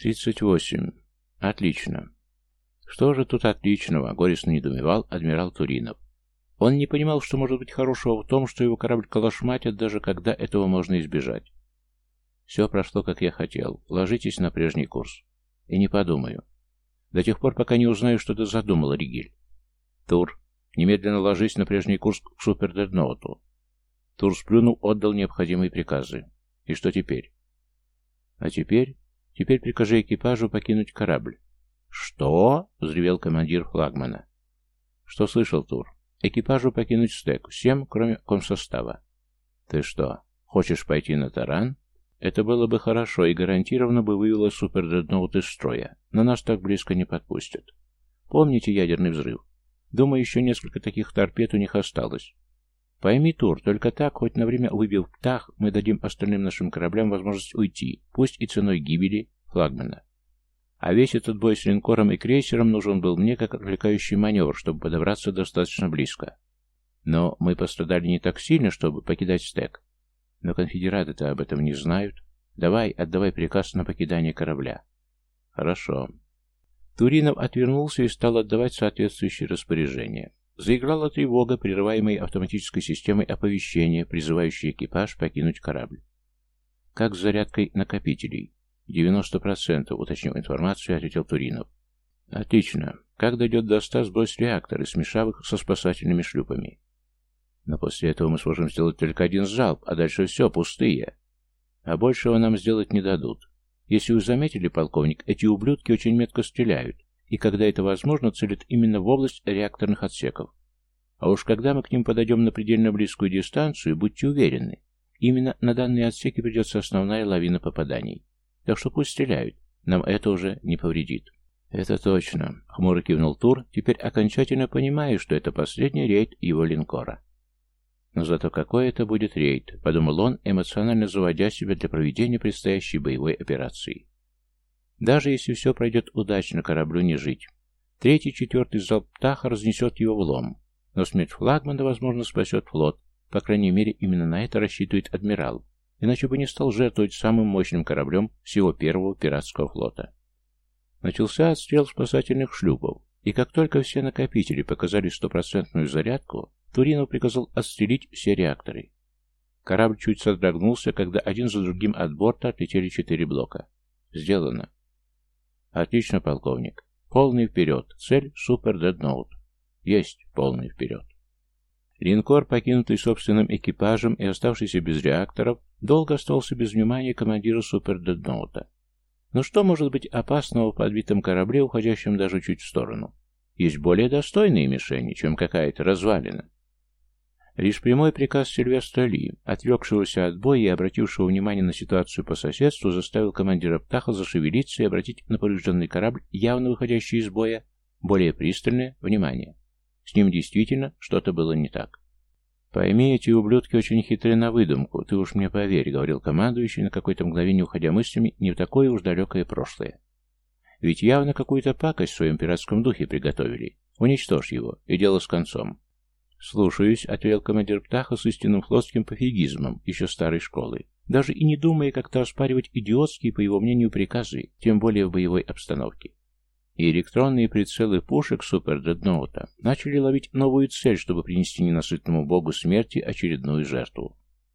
«Тридцать восемь. Отлично». Что же тут отличного, горестно недоумевал адмирал Туринов. Он не понимал, что может быть хорошего в том, что его корабль калашматят, даже когда этого можно избежать. Все прошло, как я хотел. Ложитесь на прежний курс. И не подумаю. До тех пор, пока не узнаю, что ты задумал, Ригель. Тур, немедленно ложись на прежний курс к супердредноуту. Тур сплюнул, отдал необходимые приказы. И что теперь? А теперь? Теперь прикажи экипажу покинуть корабль. Что? взревел командир флагмана. Что слышал, Тур? Экипажу покинуть стек, всем, кроме комсостава. Ты что, хочешь пойти на таран? Это было бы хорошо и гарантированно бы вывело супердредноут из строя, но нас так близко не подпустят. Помните ядерный взрыв? Думаю, еще несколько таких торпед у них осталось. Пойми, Тур, только так, хоть на время выбив птах, мы дадим остальным нашим кораблям возможность уйти, пусть и ценой гибели флагмана. А весь этот бой с линкором и крейсером нужен был мне как отвлекающий маневр, чтобы подобраться достаточно близко. Но мы пострадали не так сильно, чтобы покидать стек. Но конфедераты-то об этом не знают. Давай, отдавай приказ на покидание корабля. Хорошо. Туринов отвернулся и стал отдавать соответствующие распоряжения. Заиграла тревога, прерываемая автоматической системой оповещения, призывающей экипаж покинуть корабль. Как с зарядкой накопителей. «Девяносто процентов», — уточнил информацию, ответил Туринов. «Отлично. Как дойдет до ста, сбрось реакторы, смешав их со спасательными шлюпами. Но после этого мы сможем сделать только один залп, а дальше все, пустые. А большего нам сделать не дадут. Если вы заметили, полковник, эти ублюдки очень метко стреляют, и когда это возможно, целят именно в область реакторных отсеков. А уж когда мы к ним подойдем на предельно близкую дистанцию, будьте уверены, именно на данные отсеки придется основная лавина попаданий. Так что пусть стреляют, нам это уже не повредит. Это точно, хмуро кивнул Тур, теперь окончательно понимая, что это последний рейд его линкора. Но зато какой это будет рейд, подумал он, эмоционально заводя себя для проведения предстоящей боевой операции. Даже если все пройдет удачно, кораблю не жить. Третий, четвертый залп Птаха разнесет его в лом. Но смерть флагмана, возможно, спасет флот. По крайней мере, именно на это рассчитывает адмирал. Иначе бы не стал жертвовать самым мощным кораблем всего первого пиратского флота. Начался отстрел спасательных шлюпов, и как только все накопители показали стопроцентную зарядку, Туринов приказал отстрелить все реакторы. Корабль чуть содрогнулся, когда один за другим от борта отлетели четыре блока. Сделано. Отлично, полковник. Полный вперед. Цель — супер дедноут. Есть полный вперед. Линкор, покинутый собственным экипажем и оставшийся без реакторов, долго остался без внимания командира супер дедноута. Но что может быть опасного в подбитом корабле, уходящем даже чуть в сторону? Есть более достойные мишени, чем какая-то развалина. Лишь прямой приказ Сильвестра Ли, отвлекшегося от боя и обратившего внимание на ситуацию по соседству, заставил командира Птаха зашевелиться и обратить на поврежденный корабль, явно выходящий из боя, более пристальное внимание. С ним действительно что-то было не так. «Пойми, эти ублюдки очень хитры на выдумку, ты уж мне поверь», — говорил командующий, на какое-то мгновение уходя мыслями не в такое уж далекое прошлое. «Ведь явно какую-то пакость в своем пиратском духе приготовили. Уничтожь его, и дело с концом. «Слушаюсь», — ответил командир Птаха с истинным флотским пофигизмом еще старой школы, даже и не думая как-то оспаривать идиотские, по его мнению, приказы, тем более в боевой обстановке. И электронные прицелы пушек супер-дредноута начали ловить новую цель, чтобы принести ненасытному богу смерти очередную жертву.